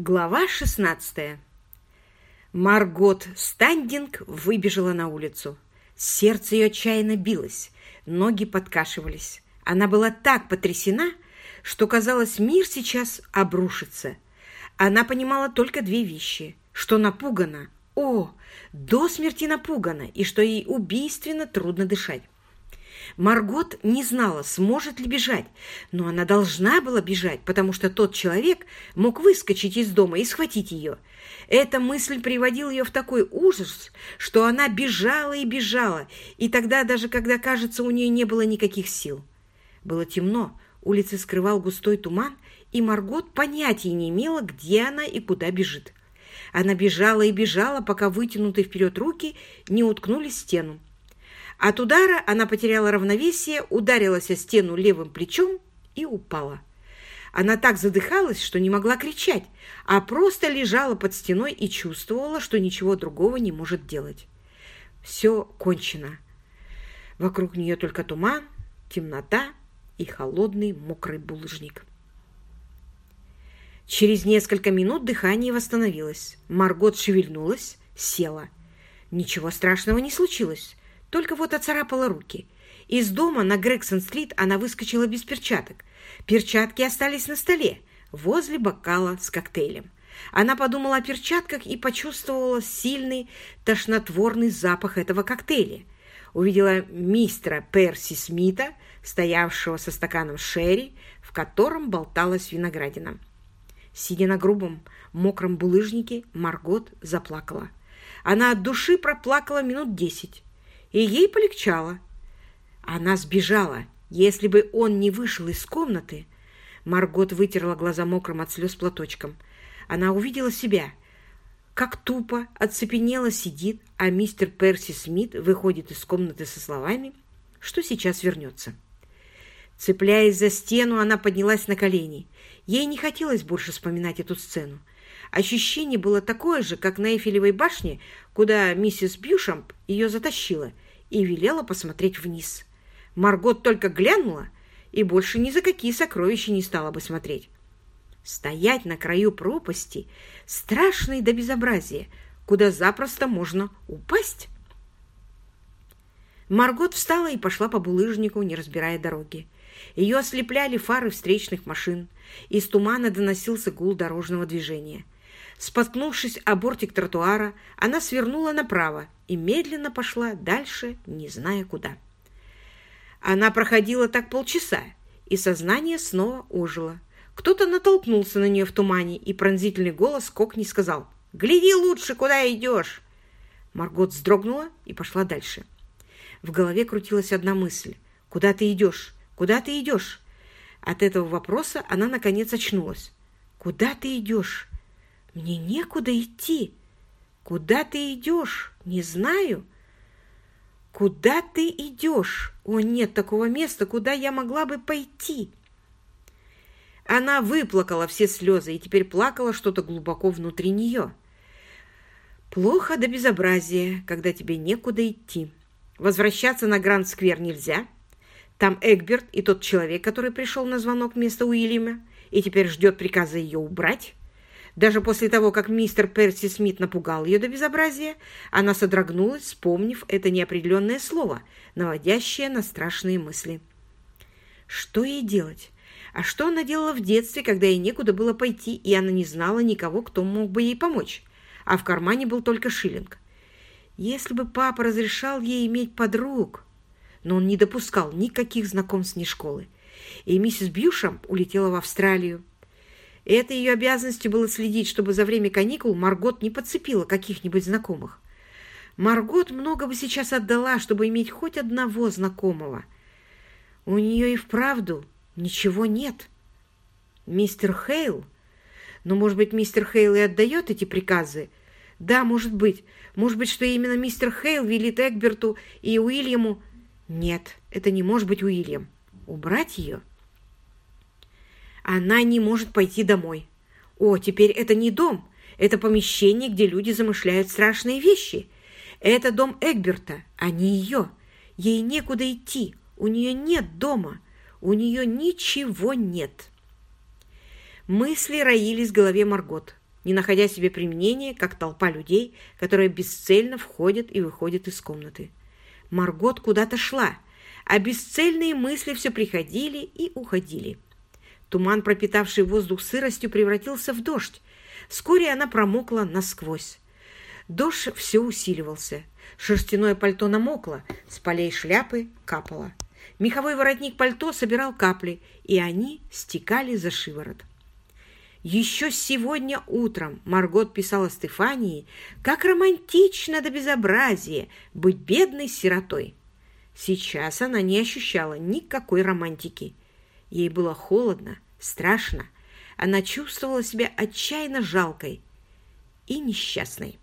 Глава 16 Маргот Стандинг выбежала на улицу. Сердце ее отчаянно билось, ноги подкашивались. Она была так потрясена, что, казалось, мир сейчас обрушится. Она понимала только две вещи, что напугана, о, до смерти напугана, и что ей убийственно трудно дышать. Маргот не знала, сможет ли бежать, но она должна была бежать, потому что тот человек мог выскочить из дома и схватить ее. Эта мысль приводила ее в такой ужас, что она бежала и бежала, и тогда даже когда, кажется, у нее не было никаких сил. Было темно, улицы скрывал густой туман, и Маргот понятия не имела, где она и куда бежит. Она бежала и бежала, пока вытянутые вперед руки не уткнулись в стену. От удара она потеряла равновесие, ударилась о стену левым плечом и упала. Она так задыхалась, что не могла кричать, а просто лежала под стеной и чувствовала, что ничего другого не может делать. Все кончено. Вокруг нее только туман, темнота и холодный мокрый булыжник. Через несколько минут дыхание восстановилось. Маргот шевельнулась, села. Ничего страшного не случилось. Только вот оцарапала руки. Из дома на Грегсон-стрит она выскочила без перчаток. Перчатки остались на столе, возле бокала с коктейлем. Она подумала о перчатках и почувствовала сильный тошнотворный запах этого коктейля. Увидела мистера Перси Смита, стоявшего со стаканом шерри, в котором болталась виноградина. Сидя на грубом, мокром булыжнике, Маргот заплакала. Она от души проплакала минут десять и ей полегчало. Она сбежала. Если бы он не вышел из комнаты... Маргот вытерла глаза мокрым от слез платочком. Она увидела себя, как тупо, оцепенело сидит, а мистер Перси Смит выходит из комнаты со словами, что сейчас вернется. Цепляясь за стену, она поднялась на колени. Ей не хотелось больше вспоминать эту сцену. Ощущение было такое же, как на Эйфелевой башне, куда миссис Бьюшамп ее затащила и велела посмотреть вниз. Маргот только глянула и больше ни за какие сокровища не стала бы смотреть. Стоять на краю пропасти страшной до безобразия, куда запросто можно упасть. Маргот встала и пошла по булыжнику, не разбирая дороги. Ее ослепляли фары встречных машин. Из тумана доносился гул дорожного движения. Споткнувшись о бортик тротуара, она свернула направо и медленно пошла дальше, не зная куда. Она проходила так полчаса, и сознание снова ожило. Кто-то натолкнулся на нее в тумане, и пронзительный голос Кокни сказал «Гляди лучше, куда идешь!» Маргот вздрогнула и пошла дальше. В голове крутилась одна мысль «Куда ты идешь? Куда ты идешь?» От этого вопроса она, наконец, очнулась. «Куда ты идешь?» Мне некуда идти. Куда ты идешь? Не знаю. Куда ты идешь? О, нет такого места, куда я могла бы пойти. Она выплакала все слезы и теперь плакала что-то глубоко внутри нее. Плохо до безобразия, когда тебе некуда идти. Возвращаться на Гранд-сквер нельзя. Там Эгберт и тот человек, который пришел на звонок вместо Уильяма и теперь ждет приказа ее убрать. Даже после того, как мистер Перси Смит напугал ее до безобразия, она содрогнулась, вспомнив это неопределенное слово, наводящее на страшные мысли. Что ей делать? А что она делала в детстве, когда ей некуда было пойти, и она не знала никого, кто мог бы ей помочь, а в кармане был только шиллинг? Если бы папа разрешал ей иметь подруг... Но он не допускал никаких знакомств ни школы. И миссис Бьюшам улетела в Австралию, это ее обязанностью было следить, чтобы за время каникул Маргот не подцепила каких-нибудь знакомых. Маргот много бы сейчас отдала, чтобы иметь хоть одного знакомого. У нее и вправду ничего нет. Мистер Хейл? Но, может быть, мистер Хейл и отдает эти приказы? Да, может быть. Может быть, что именно мистер Хейл велит Эгберту и Уильяму... Нет, это не может быть Уильям. Убрать ее? Она не может пойти домой. О, теперь это не дом. Это помещение, где люди замышляют страшные вещи. Это дом Эгберта, а не ее. Ей некуда идти. У нее нет дома. У нее ничего нет. Мысли роились в голове Маргот. не находя себе применения, как толпа людей, которая бесцельно входит и выходит из комнаты. Маргот куда-то шла, а бесцельные мысли все приходили и уходили. Туман, пропитавший воздух сыростью, превратился в дождь. Вскоре она промокла насквозь. Дождь все усиливался. Шерстяное пальто намокло, с полей шляпы капало. Меховой воротник пальто собирал капли, и они стекали за шиворот. Еще сегодня утром Маргот писала Стефании, как романтично до безобразия быть бедной сиротой. Сейчас она не ощущала никакой романтики. Ей было холодно, страшно. Она чувствовала себя отчаянно жалкой и несчастной.